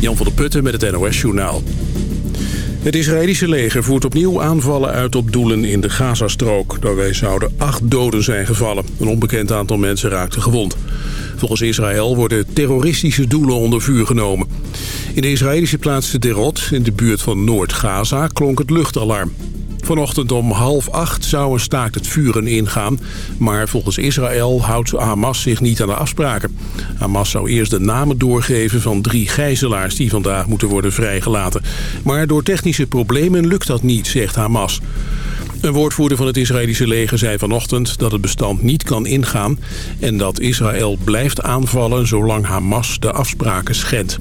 Jan van der Putten met het NOS-journaal. Het Israëlische leger voert opnieuw aanvallen uit op doelen in de Gazastrook. Daarbij zouden acht doden zijn gevallen. Een onbekend aantal mensen raakte gewond. Volgens Israël worden terroristische doelen onder vuur genomen. In de Israëlische plaats Derot, in de buurt van Noord-Gaza, klonk het luchtalarm. Vanochtend om half acht zou een staakt het vuren ingaan. Maar volgens Israël houdt Hamas zich niet aan de afspraken. Hamas zou eerst de namen doorgeven van drie gijzelaars... die vandaag moeten worden vrijgelaten. Maar door technische problemen lukt dat niet, zegt Hamas. Een woordvoerder van het Israëlische leger zei vanochtend dat het bestand niet kan ingaan... en dat Israël blijft aanvallen zolang Hamas de afspraken schendt.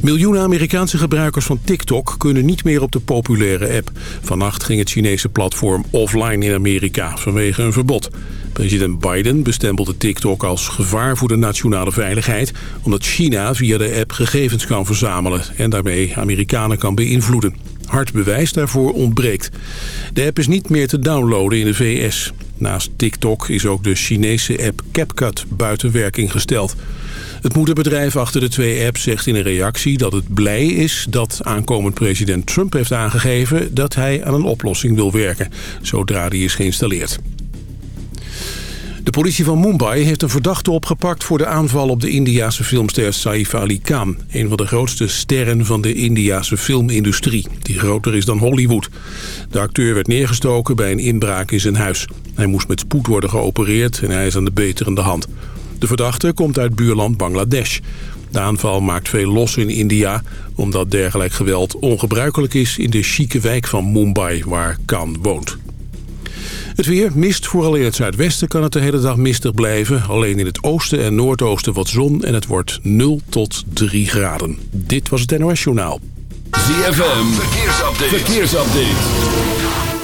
Miljoenen Amerikaanse gebruikers van TikTok kunnen niet meer op de populaire app. Vannacht ging het Chinese platform offline in Amerika vanwege een verbod. President Biden bestempelde TikTok als gevaar voor de nationale veiligheid... omdat China via de app gegevens kan verzamelen... en daarmee Amerikanen kan beïnvloeden. Hard bewijs daarvoor ontbreekt. De app is niet meer te downloaden in de VS. Naast TikTok is ook de Chinese app CapCut buiten werking gesteld. Het moederbedrijf achter de twee apps zegt in een reactie dat het blij is dat aankomend president Trump heeft aangegeven dat hij aan een oplossing wil werken, zodra die is geïnstalleerd. De politie van Mumbai heeft een verdachte opgepakt voor de aanval op de Indiase filmster Saif Ali Khan. Een van de grootste sterren van de Indiase filmindustrie, die groter is dan Hollywood. De acteur werd neergestoken bij een inbraak in zijn huis. Hij moest met spoed worden geopereerd en hij is aan de beterende hand. De verdachte komt uit buurland Bangladesh. De aanval maakt veel los in India... omdat dergelijk geweld ongebruikelijk is in de chique wijk van Mumbai... waar Khan woont. Het weer mist, vooral in het zuidwesten kan het de hele dag mistig blijven. Alleen in het oosten en noordoosten wat zon en het wordt 0 tot 3 graden. Dit was het NOS Journaal. ZFM, verkeersupdate. verkeersupdate.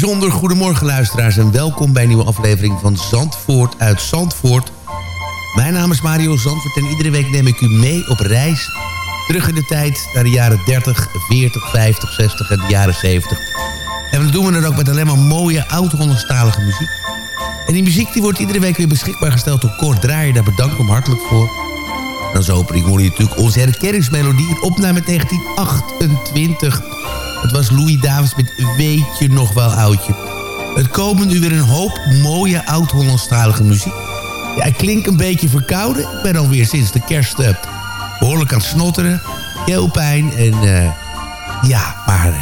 bijzonder goedemorgen luisteraars en welkom bij een nieuwe aflevering van Zandvoort uit Zandvoort. Mijn naam is Mario Zandvoort en iedere week neem ik u mee op reis. Terug in de tijd naar de jaren 30, 40, 50, 60 en de jaren 70. En dat doen we dan ook met alleen maar mooie oud-Hollandstalige muziek. En die muziek die wordt iedere week weer beschikbaar gesteld door Kort. Daar bedank ik hem hartelijk voor. En als opening hoor natuurlijk onze herkenningsmelodie. Opname 1928. Het was Louis Davids met Weet je nog wel oudje. Het komen nu weer een hoop mooie oud-Hollandstalige muziek. Ja, ik klink een beetje verkouden. Ik ben alweer sinds de kerst eh, behoorlijk aan het snotteren. Keelpijn en eh, ja, maar eh,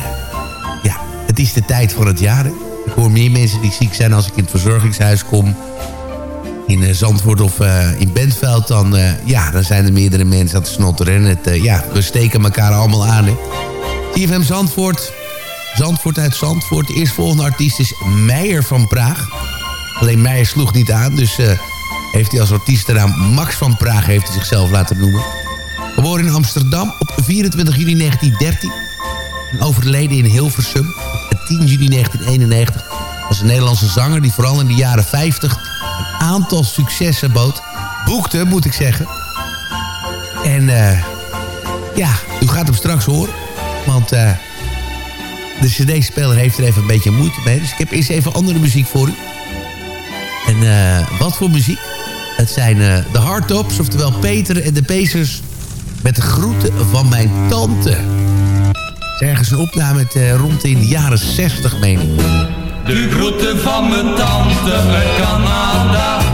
ja, het is de tijd van het jaar. Ik hoor meer mensen die ziek zijn als ik in het verzorgingshuis kom. In Zandvoort of in Bentveld, dan, ja, dan zijn er meerdere mensen aan het snotteren. En het, ja, we steken elkaar allemaal aan. TFM Zandvoort. Zandvoort uit Zandvoort. De eerstvolgende artiest is Meijer van Praag. Alleen Meijer sloeg niet aan, dus eh, heeft hij als artiestennaam Max van Praag heeft hij zichzelf laten noemen. Geboren in Amsterdam op 24 juni 1913. En overleden in Hilversum op 10 juni 1991. Was een Nederlandse zanger die vooral in de jaren 50 een aantal successen bood. Boekte, moet ik zeggen. En eh, ja, u gaat hem straks horen. Want eh, de cd-speler heeft er even een beetje moeite mee. Dus ik heb eerst even andere muziek voor u. En eh, wat voor muziek? Het zijn eh, de Hardtops, oftewel Peter en de Pacers... met de groeten van mijn tante. Ergens een opname eh, rond in de jaren 60, meen ik. De groeten van mijn tante uit Canada.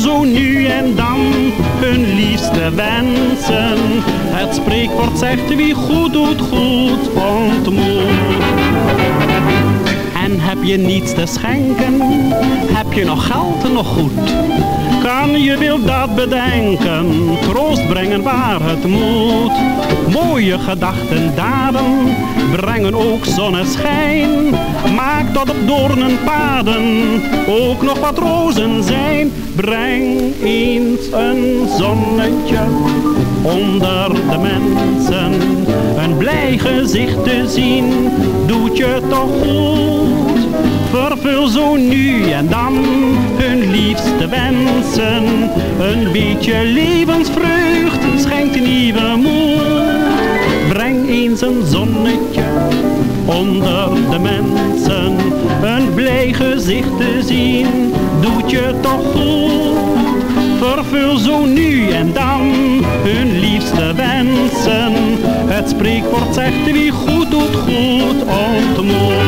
Zo nu en dan hun liefste wensen. Het spreekwoord zegt wie goed doet, goed ontmoet. En heb je niets te schenken, heb je nog geld nog goed. Kan je wil dat bedenken, troost brengen waar het moet. Mooie gedachten, daden, brengen ook zonneschijn. Maak dat op doornen paden ook nog wat rozen zijn. Breng eens een zonnetje onder de mensen. Een blij gezicht te zien, doet je toch goed. Vervul zo nu en dan hun liefste wensen. Een beetje levensvreugd schenkt nieuwe moed. Breng eens een zonnetje onder de mensen. Een blij gezicht te zien, doet je toch goed. Vervul zo nu en dan hun liefste wensen. Het spreekwoord zegt wie goed doet, goed ontmoet.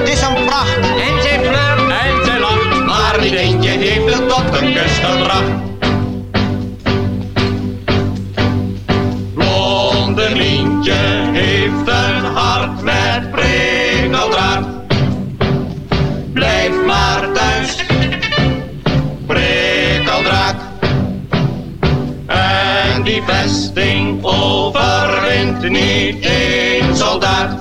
Het is een pracht, en zij flirt en zij lacht. maar niet eentje heeft het tot een kus gebracht. Blonde heeft een hart met prikkeldraad. Blijf maar thuis, prikkeldraad. En die vesting overwint niet één soldaat.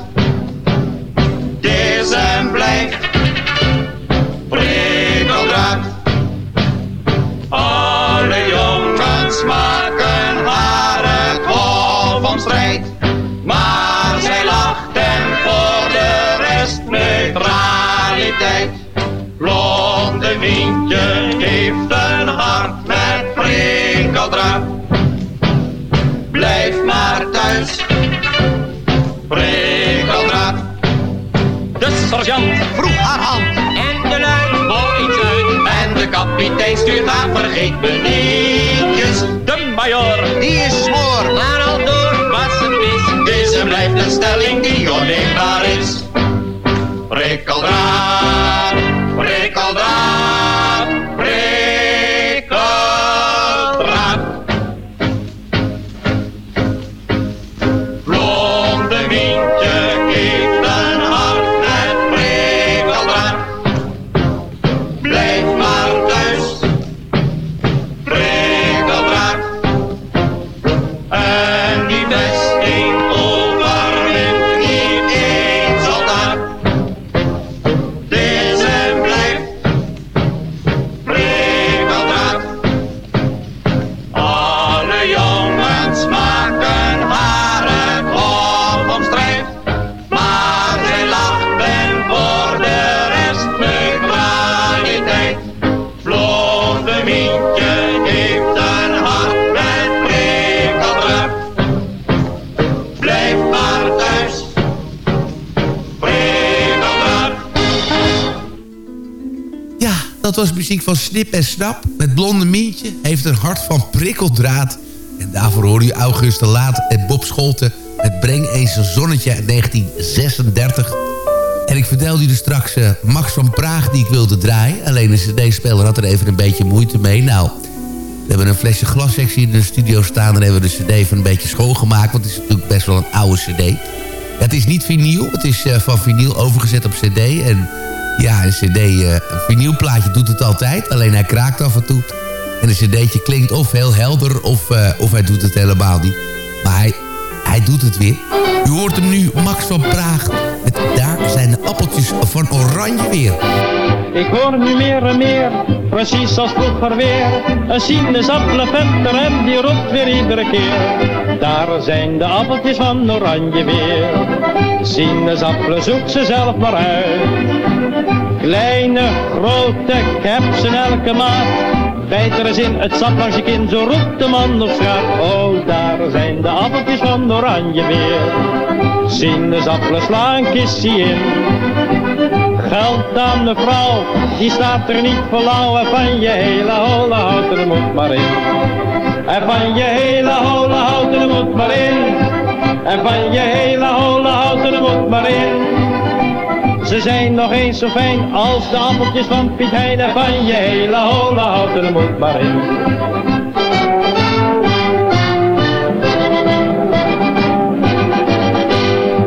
Kapitein stuurt haar vergeet me nietjes. De major, Die is smoor, maar al door was een mis. deze blijft een stelling die onneembaar is. Prikkeldraad, prikkeldraad, jongens maken haar het om strijd. Maar zij lacht en voor de rest neutraliteit. Blonde Mientje heeft een hart met prikkeldraad. Blijf maar thuis, prikkeldraad. Ja, dat was muziek van Snip en Snap. Met Blonde Mientje heeft een hart van prikkeldraad. Daarvoor hoorde u Auguste Laat en Bob Scholten... met Breng eens een zonnetje uit 1936. En ik vertelde u dus straks eh, Max van Praag die ik wilde draaien. Alleen de cd-speler had er even een beetje moeite mee. Nou, we hebben een flesje glassectie in de studio staan... en hebben we de cd even een beetje schoongemaakt... want het is natuurlijk best wel een oude cd. Het is niet vinyl, het is eh, van vinyl overgezet op cd... en ja, een cd, eh, een vinylplaatje doet het altijd. Alleen hij kraakt af en toe. En een cd'tje klinkt of heel helder of, eh, of hij doet het helemaal niet. Maar hij, hij doet het weer. U hoort hem nu, Max van Praag. Met Daar zijn de appeltjes van oranje weer. Ik hoor nu meer en meer, precies als vroeger weer. Een sinaasappelevetter en die roept weer iedere keer. Daar zijn de appeltjes van oranje weer. Sinaasappelen zoek ze zelf maar uit. Kleine, grote, ik heb ze elke maat. Bijt er eens in het sap langs je kin, zo roept de man op straat. Oh, daar zijn de appeltjes van oranje weer. Sinaasappelen slaan kistje in. Geld aan de vrouw, die staat er niet voor lauw. En van je hele holle houten er moet maar in. En van je hele holle houten er moet maar in. En van je hele holle houten er moet maar in. Ze zijn nog eens zo fijn als de appeltjes van Piet Hein. En van je hele holle houten er maar in.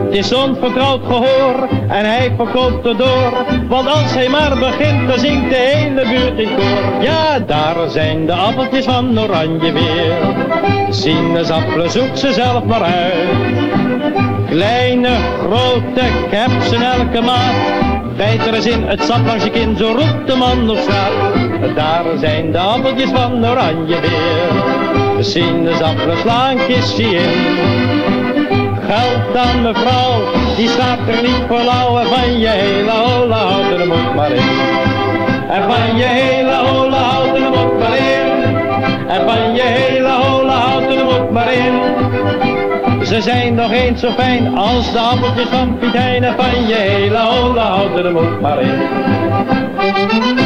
Het is onvertrouwd gehoor en hij verkoopt het door. Want als hij maar begint, dan zingt de hele buurt in koor. Ja, daar zijn de appeltjes van oranje weer. Sinaasappelen zoek ze zelf maar uit. Kleine, grote, ik elke maat. Bijt er eens in het sap langs je kin, zo roept de man op straat. Daar zijn de appeltjes van oranje weer. De sinaasappelen slaan kistje in. Geld aan mevrouw, die staat er niet voor lauw. En van je hele holle houten, er moet maar in. En van je hele holle houten, er moet maar in. En van je hele holle houten, er moet maar in. Ze zijn nog eens zo fijn als de appeltjes van Piet van je hele holle houten, er maar in.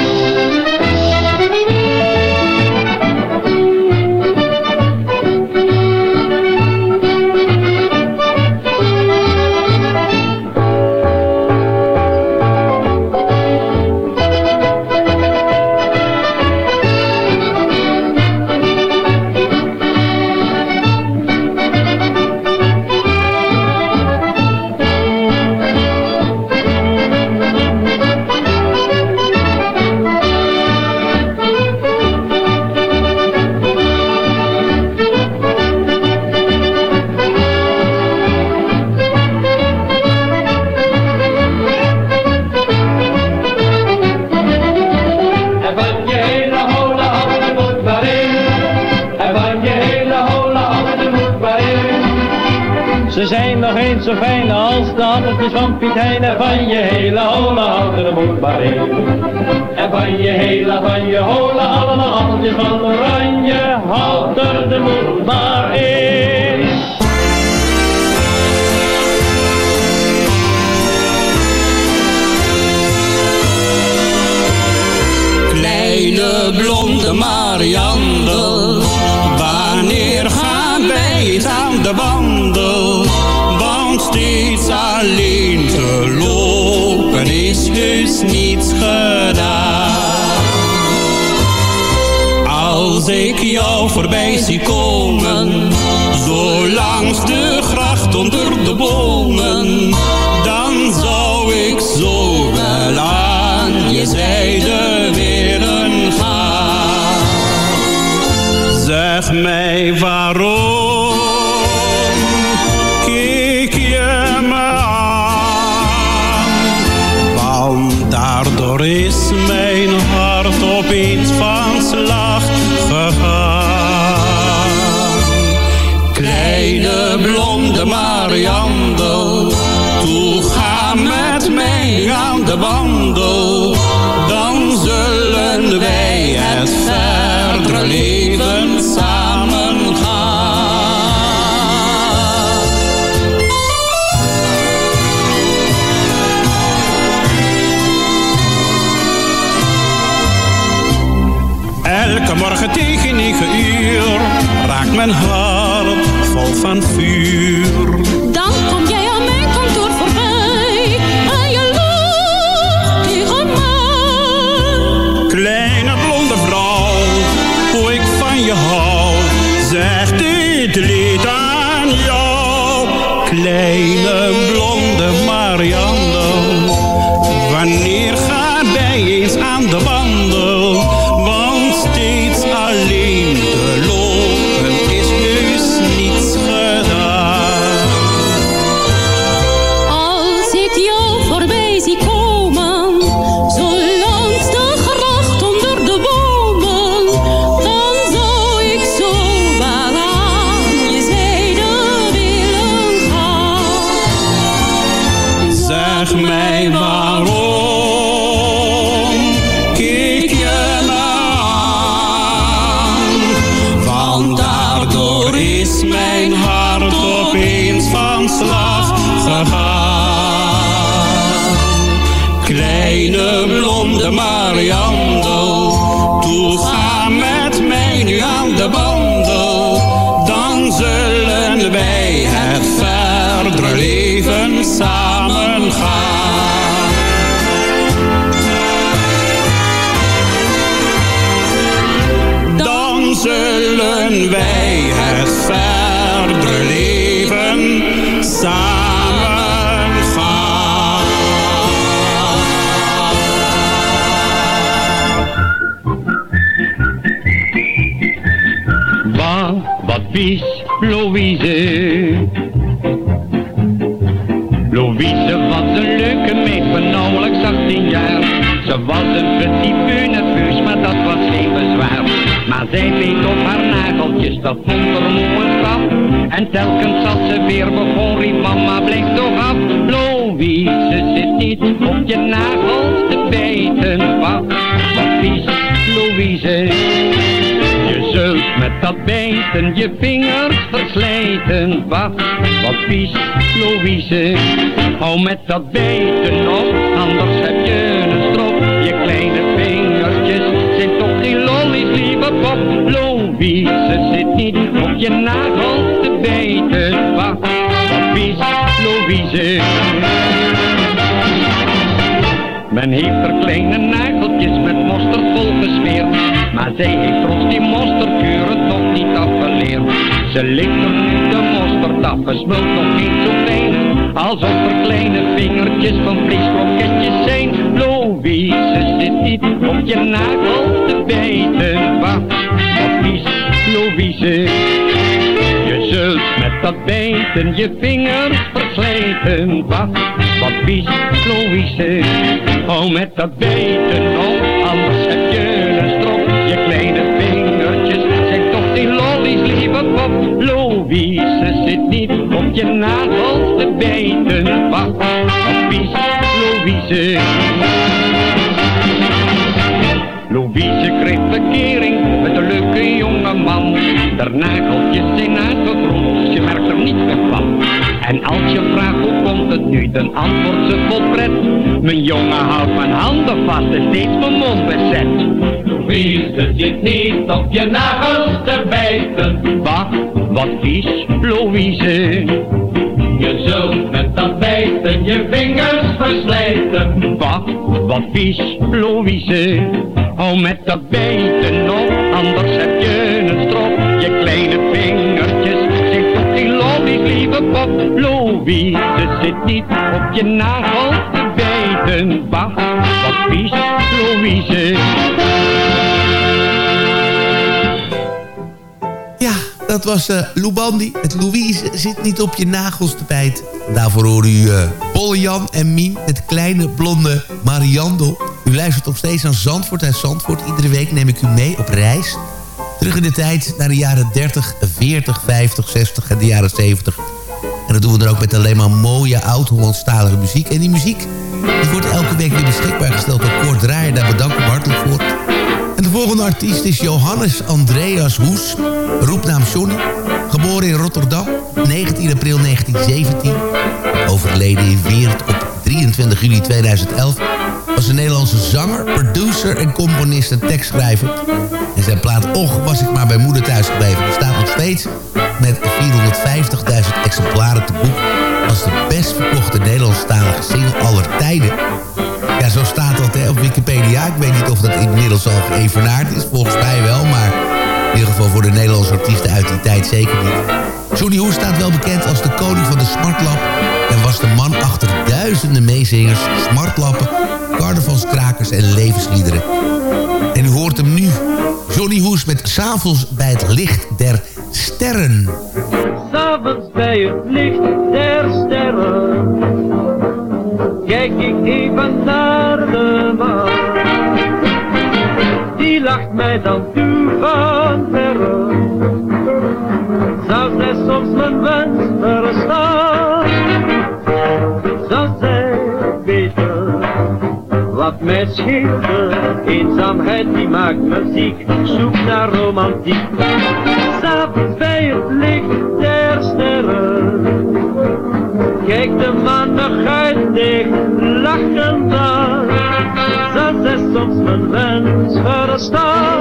Niet zo fijn als de appeltjes van Piet Hein. En van je hele holle houden de moed maar in. En van je hele, van je holle, allemaal appeltjes van oranje. Houd er de moed maar in. Kleine blonde Marianne, wanneer gaan wij aan de wandel? Steeds alleen te lopen is dus niets gedaan. Als ik jou voorbij zie komen, zo langs de gracht onder de bomen, dan zou ik zo wel aan je zijde willen gaan. Zeg mij waarom is mijn hart opeens van slag gegaan. Kleine blonde Marianne, toe ga met mij aan de wandel. Raakt mijn hart vol van vuur. Louise. Was een leuke meid van nauwelijks 18 jaar. Ze was een petit peu nerveus, maar dat was geen bezwaar. Maar zij beet op haar nageltjes, dat vond er moe. En telkens als ze weer begon, riep mama, blijf toch af. Louise zit niet op je nagels te bijten. Wat, wat vies, Louise. Met dat bijten je vingers verslijten. Wacht, wat vies, Louise. Hou met dat bijten op, anders heb je een strop. Je kleine vingertjes zijn toch geen lollies, lieve pop. Louise zit niet op je nagels te bijten. Wacht, wat vies, Louise. Men heeft er kleine nageltjes met mosterd volgesmeerd. Maar zij heeft ons die mosterdkuren toch niet afgeleerd. Ze ligt er nu de mosterd afgesmuld nog niet zo fijn. Alsof er kleine vingertjes van vleeskroketjes zijn. Louise zit niet op je nagel te bijten. Wacht, wat vies, Louise. Je zult met dat bijten je vingers verslijten. Wacht, wat Louise. Hou met dat bijten op, anders heb je een strop. Je kleine vingertjes zijn toch die lollies, lieve pop. Louise zit niet op je nagels te bijten. Wacht, wat Louise. Louise kreeg verkering met een leuke jonge man. De nageltjes zijn uitgegroeid, je merkt er niet meer van. En als je vraagt hoe komt het nu, dan antwoordt ze vol pret. Mijn jongen houdt mijn handen vast en steeds mijn mond bezet. Louise zit niet op je nagels te bijten. Wacht, wat vies, Louise. Je zult met dat bijten je vingers verslijten. Wacht, wat vies, Louise. Hou met dat bijten anders heb je een strop. Je kleine vingertjes zit op die lollies, lieve pop. Louise zit niet op je nagels te bijten. Wacht, wat vies, Louise. Ja, dat was Lou Bandy. Het Louise zit niet op je nagels te bijten. Daarvoor hoorde u uh, Jan en Mien, het kleine blonde Mariando. U luistert nog steeds aan Zandvoort uit Zandvoort. Iedere week neem ik u mee op reis. Terug in de tijd naar de jaren 30, 40, 50, 60 en de jaren 70. En dat doen we dan ook met alleen maar mooie oud-Hollandstalige muziek. En die muziek wordt elke week weer beschikbaar gesteld door Kort Draaier. Daar bedank ik hartelijk voor. En de volgende artiest is Johannes Andreas Hoes, roepnaam Johnny. Geboren in Rotterdam, 19 april 1917. Overleden in Weert op 23 juli 2011 was een Nederlandse zanger, producer en componist en tekstschrijver. En zijn plaat Och was ik maar bij moeder thuis gebleven. Staat nog steeds met 450.000 exemplaren te boek... als de best verkochte Nederlandstalige single aller tijden. Ja, zo staat dat hè, op Wikipedia. Ik weet niet of dat inmiddels al geëvenaard is. Volgens mij wel, maar in ieder geval voor de Nederlandse artiesten uit die tijd zeker niet. Johnny Hoes staat wel bekend als de koning van de smartlap... en was de man achter duizenden meezingers, smartlappen, carnavalskrakers en levensliederen. En u hoort hem nu, Johnny Hoes met S'avonds bij het licht der sterren. S'avonds bij het licht der sterren Kijk ik even naar de maan Die lacht mij dan toe van verre zij soms mijn wens mij scheelde Eenzaamheid die maakt me ziek. Zoek naar romantiek. S'avonds bij het licht der sterren. Kijk de maan nog uit dicht lachend aan. Zou zij soms mijn wens verstaan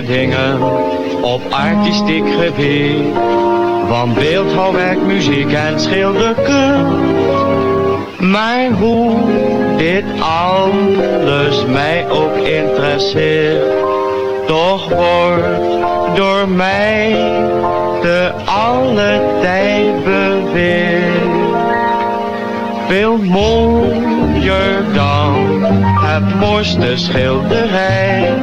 Dingen op artistiek gebied. Van beeldhouwwerk, muziek en schilderkunst. Maar hoe dit alles mij ook interesseert. Toch wordt door mij te alle tijd beweerd. Veel mooier dan het mooiste schilderij.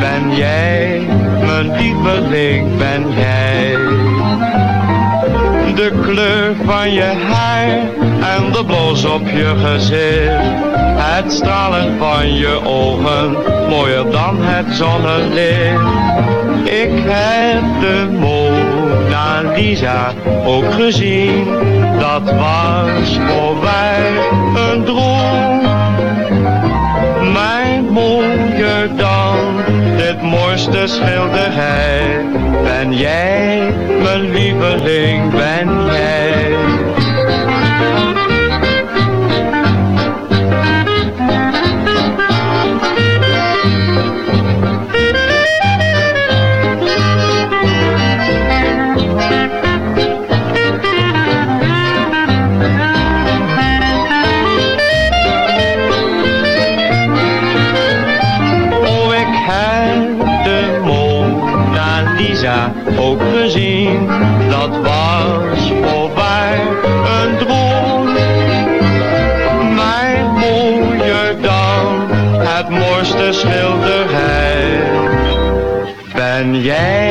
Ben jij, mijn lieveling, ben jij. De kleur van je haar en de blos op je gezicht. Het stralen van je ogen, mooier dan het zonnelicht. Ik heb de Mona Lisa ook gezien, dat was voor mij een droom. Dan dit mooiste schilderij, ben jij, mijn lieveling, ben jij. Schilderij. Ben jij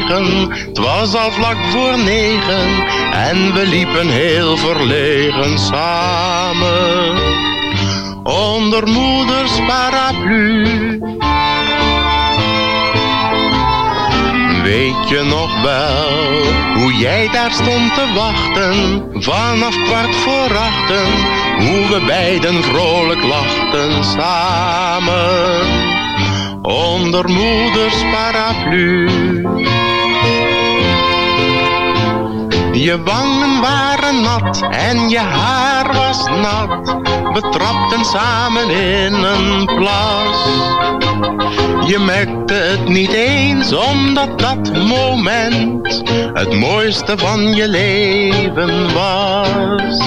regen, het was al vlak voor negen en we liepen heel verlegen samen onder moeders paraplu. Weet je nog wel hoe jij daar stond te wachten vanaf kwart voor achten? Hoe we beiden vrolijk lachten samen onder moeders paraplu. Je wangen waren nat en je haar was nat. We trapten samen in een plas. Je merkte het niet eens, omdat dat moment het mooiste van je leven was.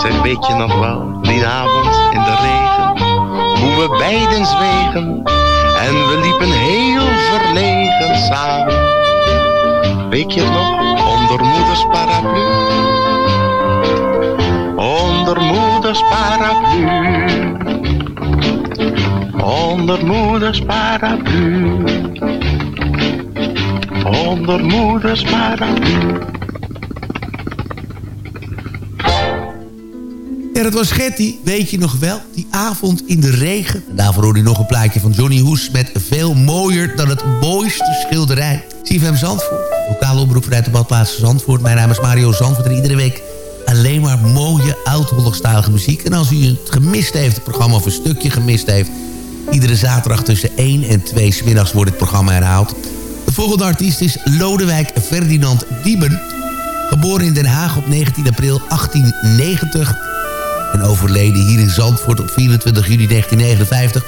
Zeg, weet je nog wel, die avond in de regen, hoe we beiden zwegen en we liepen heel verlegen samen. Weet je het nog, onder moeders paraplu? Onder moeders paraplu. Onder moeders paraplu. Onder moeders paraplu. Ja, dat was Getty, weet je nog wel? Die avond in de regen. En daarvoor hoorde je nog een plaatje van Johnny Hoes... met veel mooier dan het mooiste schilderij. CFM Zandvoort, lokale omroep vanuit de badplaats Zandvoort. Mijn naam is Mario Zandvoort en iedere week alleen maar mooie oud-Hollandstalige muziek. En als u het gemist heeft, het programma of een stukje gemist heeft... iedere zaterdag tussen 1 en 2 smiddags wordt het programma herhaald. De volgende artiest is Lodewijk Ferdinand Dieben... Geboren in Den Haag op 19 april 1890 en overleden hier in Zandvoort op 24 juli 1959.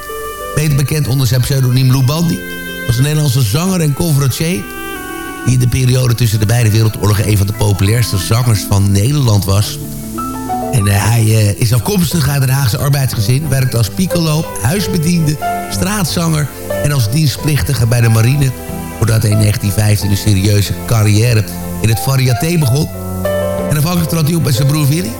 Beter bekend onder zijn pseudoniem Lou Bandy. Was een Nederlandse zanger en conferencier... die in de periode tussen de beide wereldoorlogen... een van de populairste zangers van Nederland was. En uh, hij uh, is afkomstig uit een Haagse arbeidsgezin... werkte als piccolo, huisbediende, straatzanger... en als dienstplichtige bij de marine... voordat hij in 1915 een serieuze carrière in het variété begon. En afhankelijk trad hij op bij zijn broer Willy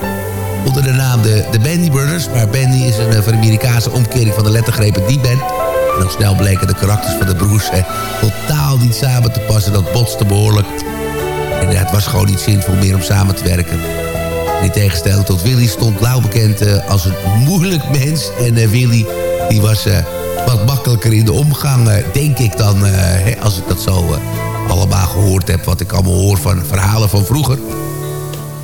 onder de naam de, de Bandy Brothers. Maar Bandy is een uh, Amerikaanse omkering van de lettergrepen die band. En snel bleken de karakters van de broers eh, totaal niet samen te passen. Dat botste behoorlijk. En uh, het was gewoon niet zinvol meer om samen te werken. En in tegenstelling tot Willy stond Lau bekend uh, als een moeilijk mens. En Willy die was wat makkelijker in de omgang, denk ik dan. Hè, als ik dat zo allemaal gehoord heb. Wat ik allemaal hoor van verhalen van vroeger.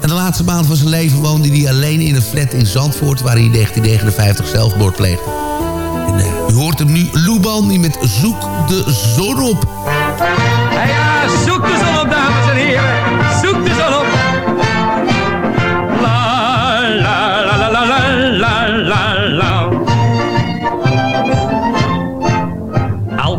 En de laatste maand van zijn leven woonde hij alleen in een flat in Zandvoort... waar hij in 1959 zelfmoord pleegde. U hoort hem nu, Lou die met Zoek de Zon op. Ja, zoek de zon op, dames en heren.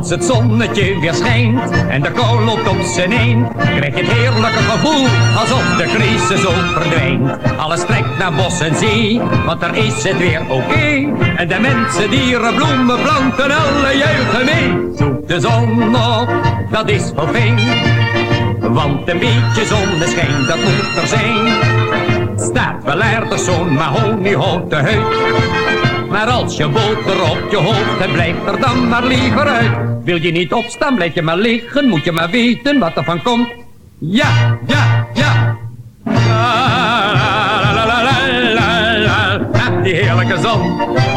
Als het zonnetje weer schijnt en de kou loopt op zijn een, krijg je het heerlijke gevoel alsof de crisis ook verdwijnt. Alles trekt naar bos en zee, want daar is het weer oké. En de mensen, dieren, bloemen, planten, alle juichen mee. Zoek de zon op, dat is wel fijn. Want een beetje zonneschijn, dat moet er zijn. Staat wel ergens zo'n mahoniehouten huid. Maar als je boter op je hoofd hebt, blijf er dan maar liever uit. Wil je niet opstaan, blijf je maar liggen, moet je maar weten wat er van komt. Ja, ja, ja. La, la, la, la, la, la, la. Ah, die heerlijke zon.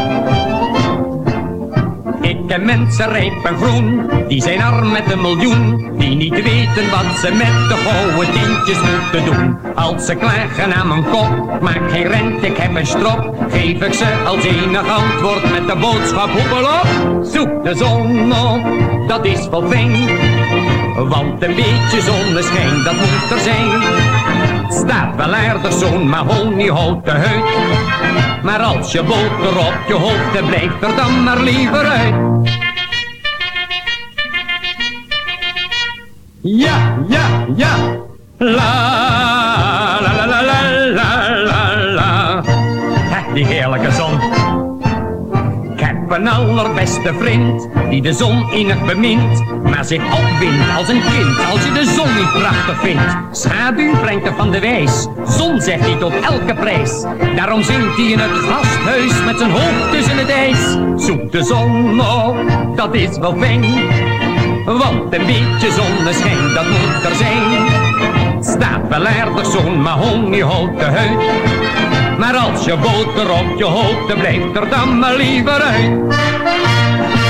Ken mensen rijp en groen, die zijn arm met een miljoen. Die niet weten wat ze met de gouden tientjes moeten doen. Als ze klagen aan mijn kop, maak geen rent, ik heb een strop. Geef ik ze als enig antwoord met de boodschap hoepel op. Zoek de zon op, dat is wel fijn. Want een beetje zonneschijn, dat moet er zijn. Staat wel aardig zo'n mahoniehouten huid. Maar als je boter op je hoofd hebt, blijf er dan maar liever uit. Ja, ja, ja. La, la, la, la, la, la, la, die heerlijke zon. Ik heb een allerbeste vriend, die de zon innig bemint, maar zich opwindt als een kind als je de zon niet prachtig vindt. Schaduw brengt er van de wijs, zon zegt hij tot elke prijs. Daarom zingt hij in het gasthuis met zijn hoofd tussen het ijs. Zoek de zon op, dat is wel fijn, want een beetje zonneschijn, dat moet er zijn. Staat wel aardig zo'n mahoniehouten huid. Maar als je boter op je hoofd, blijft er dan maar liever uit.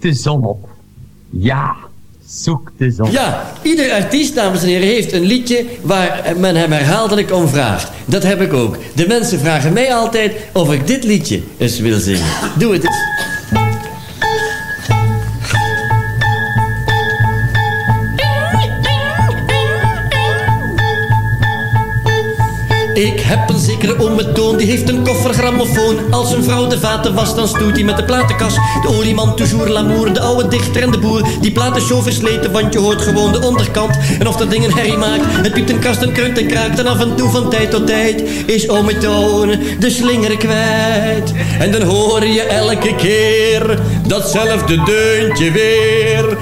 De zon op. Ja, zoek de zon. Ja, ieder artiest, dames en heren, heeft een liedje waar men hem herhaaldelijk om vraagt. Dat heb ik ook. De mensen vragen mij altijd of ik dit liedje eens wil zingen. Doe het eens. Ik heb een zekere ome Toon, die heeft een koffergrammofoon. Als een vrouw de vaten was, dan stoot hij met de platenkast. De olieman, toujours l'amour, de oude dichter en de boer. Die platen zo versleten, want je hoort gewoon de onderkant. En of dat ding een herrie maakt, het piept een kast en en kraakt. En af en toe van tijd tot tijd is ome Toon de slinger kwijt. En dan hoor je elke keer datzelfde deuntje weer.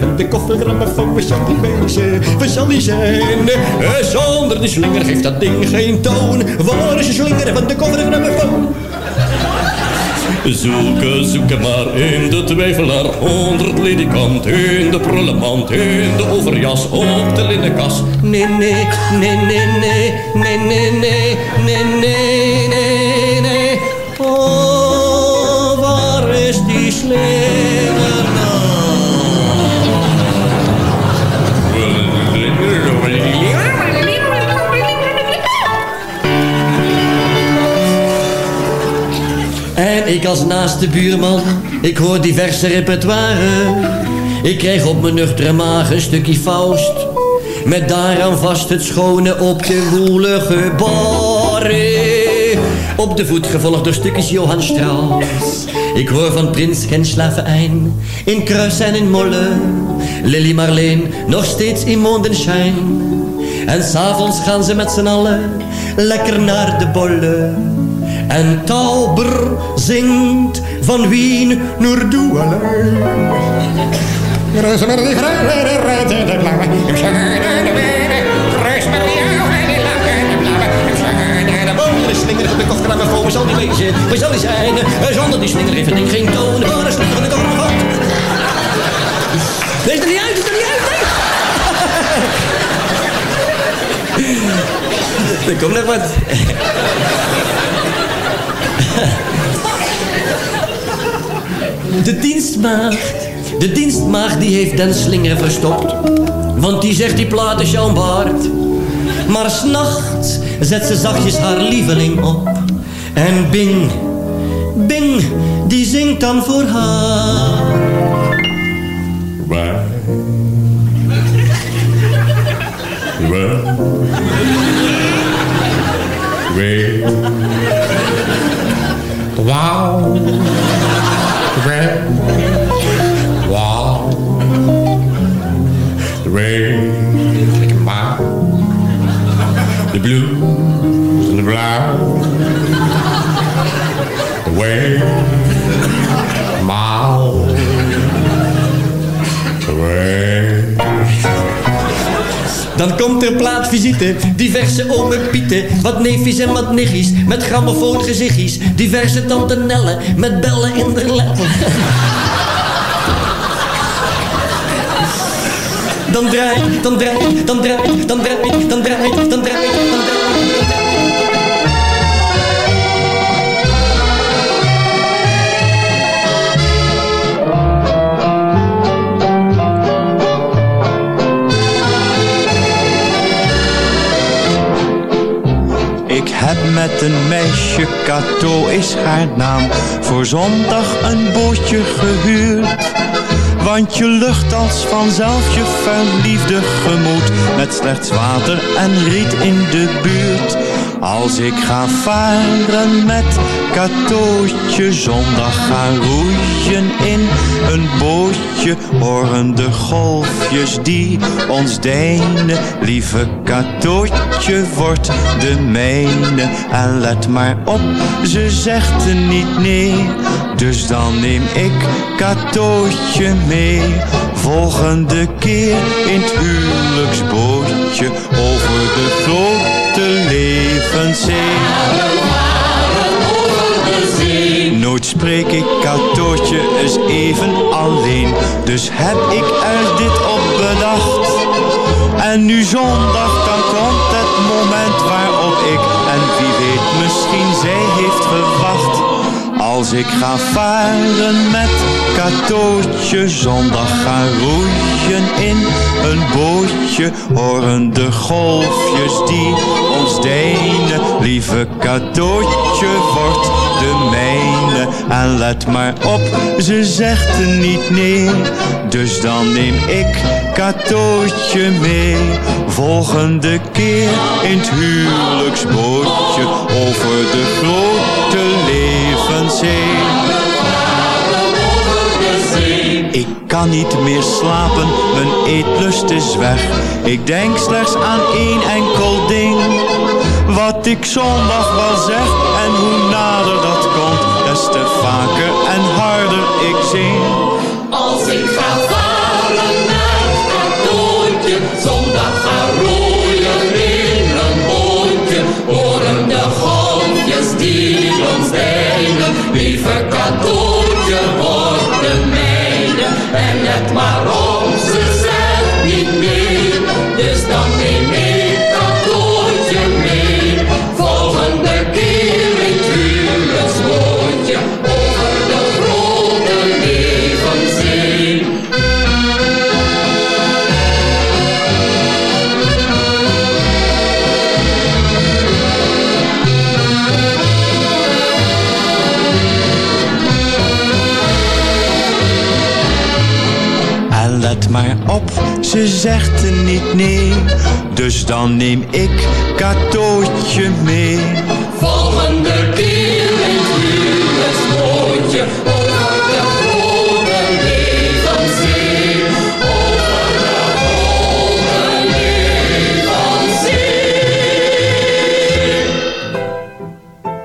Van de koffergrammofoon, waar zal die wezen, waar zal die zijn? Eh, Zonder de slinger geeft dat ding geen toon. Waar is de slinger van de koffergrammofoon? Zoeken, zoeken maar in de twijfelaar, onder het ledikant, in de prullenmand, in de overjas, op de linnenkas. Nee, nee, nee, nee, nee, nee, nee, nee, nee, nee, nee, nee. Oh, En ik als naaste buurman, ik hoor diverse repertoire. Ik krijg op mijn nuchtere maag een stukje Faust. Met daaraan vast het schone op de woelige barre. Op de voet gevolgd door stukjes Johann Strauss. Ik hoor van Prins geen Slavijn. In Kruis en in Molle. Lily Marleen nog steeds in mondenschijn. En s'avonds gaan ze met z'n allen lekker naar de bolle. En Tauber zingt van Wien naar Douala. Slinger van de koffergrammofoon, waar zal die wezen? Waar zal die zijn? Zonder die slinger heeft ding geen toon. Waar de slinger de koffergrammofoon? Nee, is er niet uit, is er niet uit, nee! Er komt wat. De dienstmaagd, de dienstmaagd die heeft den slinger verstopt. Want die zegt die plaat is jouw baard. Maar s'nachts zet ze zachtjes haar lieveling op. En Bing, Bing, die zingt dan voor haar. Waar? Waar? Wee. Dan komt er plaatvisite, diverse ome Pieten, wat neefjes en wat nichtjes, met grammofoongezichtjes, diverse tante Nellen, met bellen in de leppen. Dan draai, dan draai, dan draai, dan draai, dan draai, dan draai, met een meisje, Kato is haar naam, voor zondag een bootje gehuurd. Want je lucht als vanzelf je verliefde gemoed, met slechts water en riet in de buurt. Als ik ga varen met katootje, zondag gaan roeien in een bootje, horen de golfjes die ons deinen. Lieve katootje wordt de mijne en let maar op, ze zegt er niet nee. Dus dan neem ik katootje mee, volgende keer in het huwelijksbootje over de grote levenszee. Nooit spreek ik katootje eens even alleen, dus heb ik er dit op bedacht. En nu zondag, dan komt het moment waarop ik, en wie weet misschien zij heeft gewacht. Als ik ga varen met katootje, zondag gaan roeien in een bootje, horen de golfjes die ons deinen. Lieve katootje wordt de mijne, en let maar op, ze zegt er niet nee. Dus dan neem ik katootje mee, volgende keer in het huwelijksbootje, over de grote levenszee. Ik kan niet meer slapen, mijn eetlust is weg. Ik denk slechts aan één enkel ding. Wat ik zondag wel zeg en hoe nader dat komt, des te maar op, ze zegt er niet nee. Dus dan neem ik katootje mee. Volgende keer in het huwelijksbootje over de levenszee. Over de levenszee.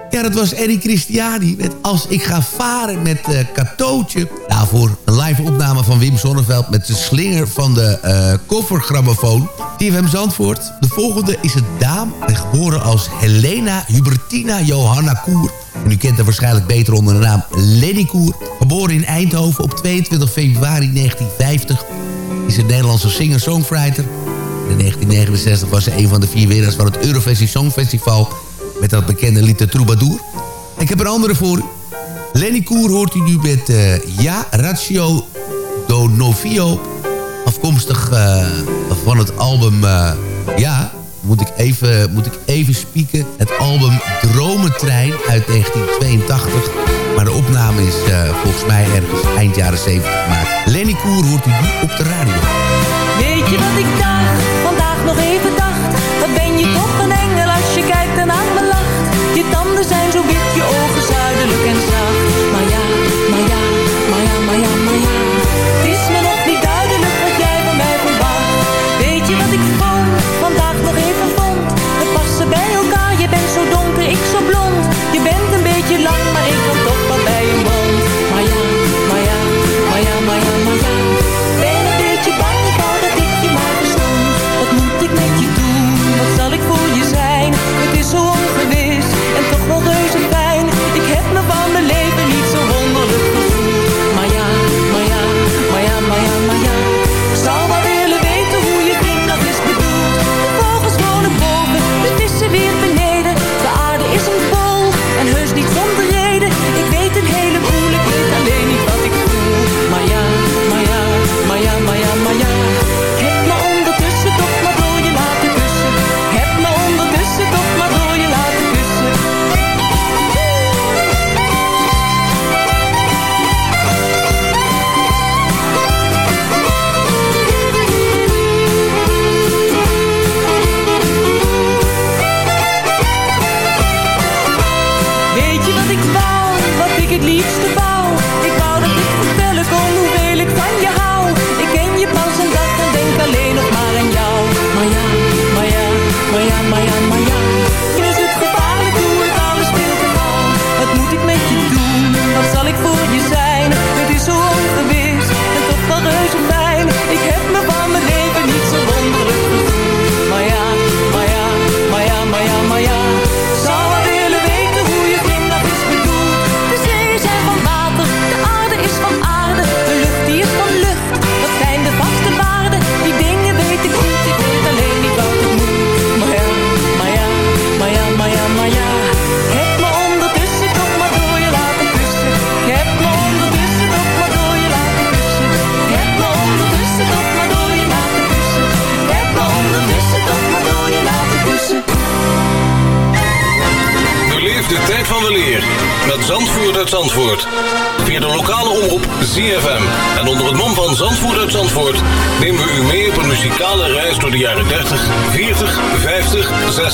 Ja, dat was Eddie Christiani met Als ik ga varen met eh Katootje. Daarvoor een live opname van Wim Sonneveld met de slinger van de eh koffergrammofoon. TFM Zandvoort. De volgende is een dame, en geboren als Helena Hubertina Johanna Koer. En u kent haar waarschijnlijk beter onder de naam Lenny Koer. Geboren in Eindhoven op 22 februari 1950. Is een Nederlandse singer-songwriter. In 1969 was ze een van de vier winnaars van het Eurovisie Songfestival... met dat bekende lied de Troubadour. Ik heb een andere voor u. Lenny Koer hoort u nu met eh, Ja Ratio Do Novio. Afkomstig eh, van het album... eh, ja, moet ik, even, moet ik even spieken. Het album Dromentrein uit 1982. Maar de opname is volgens mij ergens eind jaren 70 gemaakt. Lenny Koer hoort u nu op de radio. Weet je wat ik dacht, vandaag nog even dacht Wat ben je toch een engel als je kijkt en aan me lacht Je tanden zijn zo wit, je ogen zuidelijk en zacht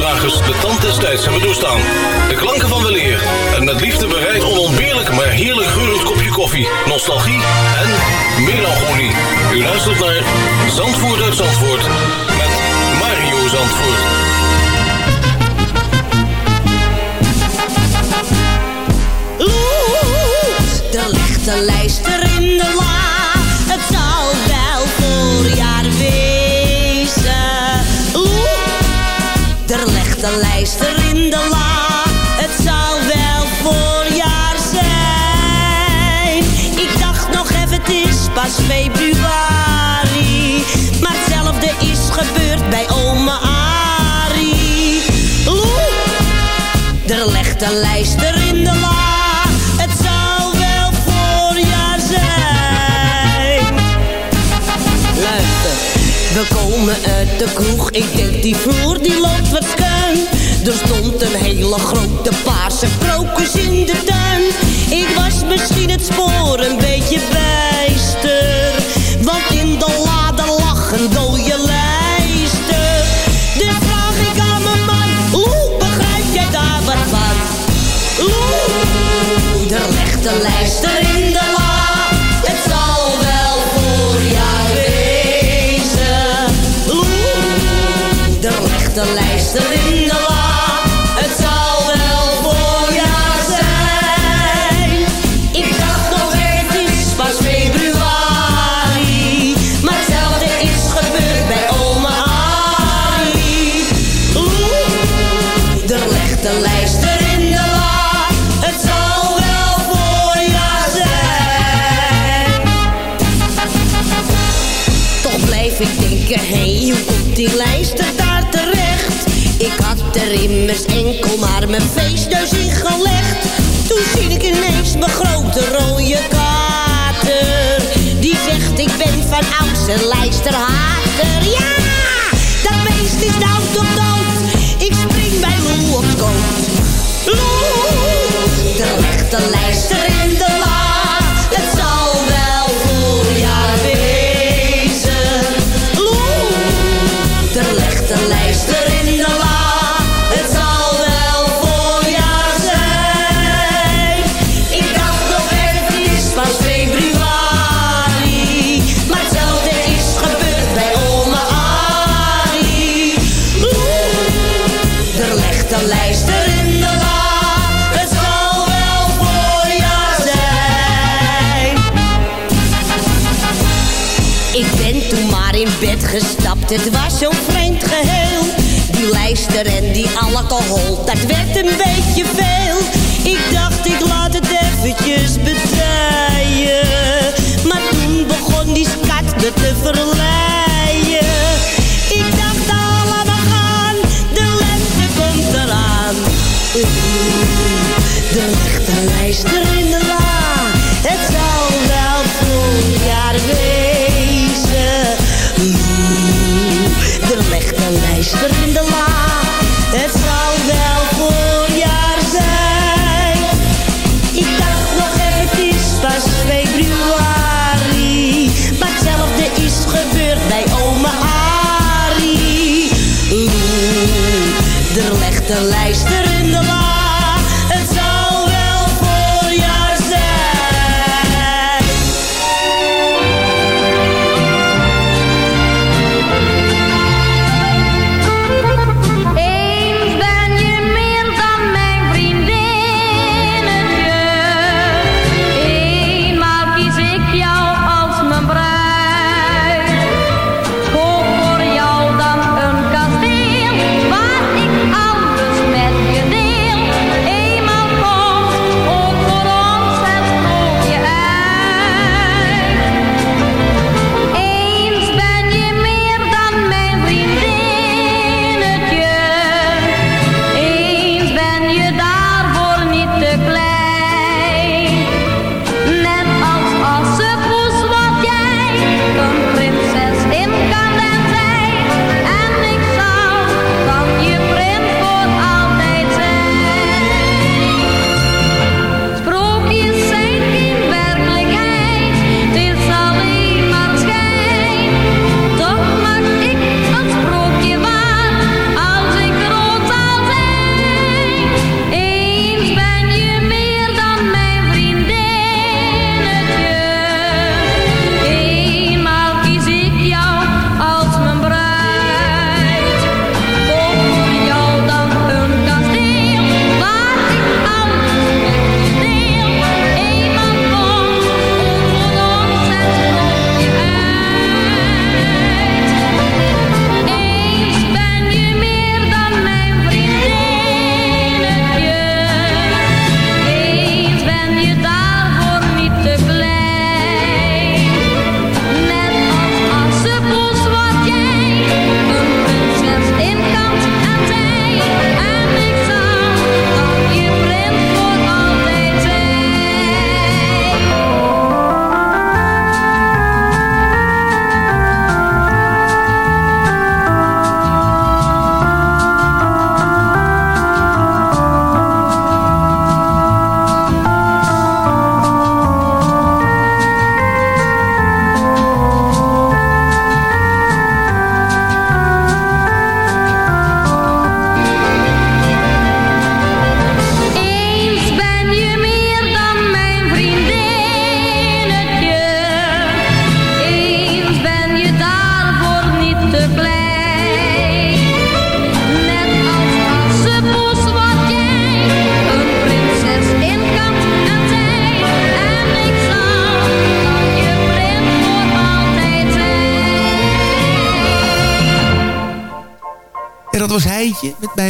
geluidsdragers de tand des tijds hebben doorstaan. De klanken van weleer en met liefde bereid onontbeerlijk maar heerlijk geurend kopje koffie, nostalgie en melancholie. U luistert naar Zandvoort uit Zandvoort met Mario Zandvoort. Oeh, er ligt een lijster in de la. Een lijster in de la. Het zal wel voorjaar zijn. Ik dacht nog even, het is pas februari. Maar hetzelfde is gebeurd bij oma Arie. Oeh, er ligt een lijster in de la. Het zal wel voorjaar zijn. Luister, we komen uit de kroeg. Ik denk die vloer die loopt wat. Er stond een hele grote paarse krokus in de tuin. Ik was misschien het spoor een beetje bijster. Want in de lade lag een dode lijster. Dus vraag ik aan mijn man, hoe begrijp jij daar wat van? Oeh, ligt een hey, hoe komt die lijster daar terecht? Ik had er immers enkel maar mijn feestneus in gelegd. Toen zie ik ineens mijn grote rode kater. Die zegt, ik ben van ouds een lijsterhater. Ja, dat beest is nou toch dood. Ik spring bij Lou op koot. Er ligt een lijster in de la. Alcohol, dat werd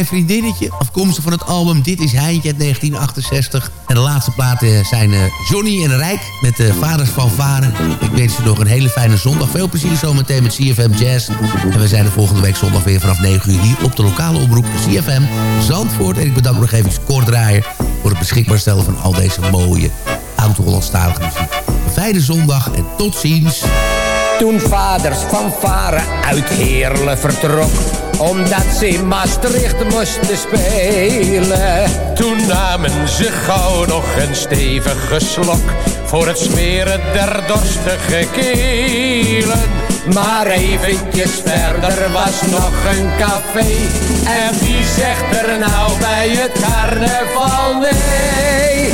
vriendinnetje. Afkomstig van het album Dit is Heintje uit 1968. En de laatste platen zijn uh, Johnny en Rijk met de Vaders van Varen. Ik wens je nog een hele fijne zondag. Veel plezier zometeen met CFM Jazz. En we zijn de volgende week zondag weer vanaf 9 uur hier op de lokale omroep CFM Zandvoort. En ik bedank nog even Kort Draaier voor het beschikbaar stellen van al deze mooie oud-Hollandstalige muziek. Fijne zondag en tot ziens. Toen vaders van Varen uit Heerlen vertrok omdat ze in Maastricht moesten spelen. Toen namen ze gauw nog een stevige slok voor het smeren der dorstige kelen. Maar eventjes verder was nog een café. En wie zegt er nou bij het carnaval nee?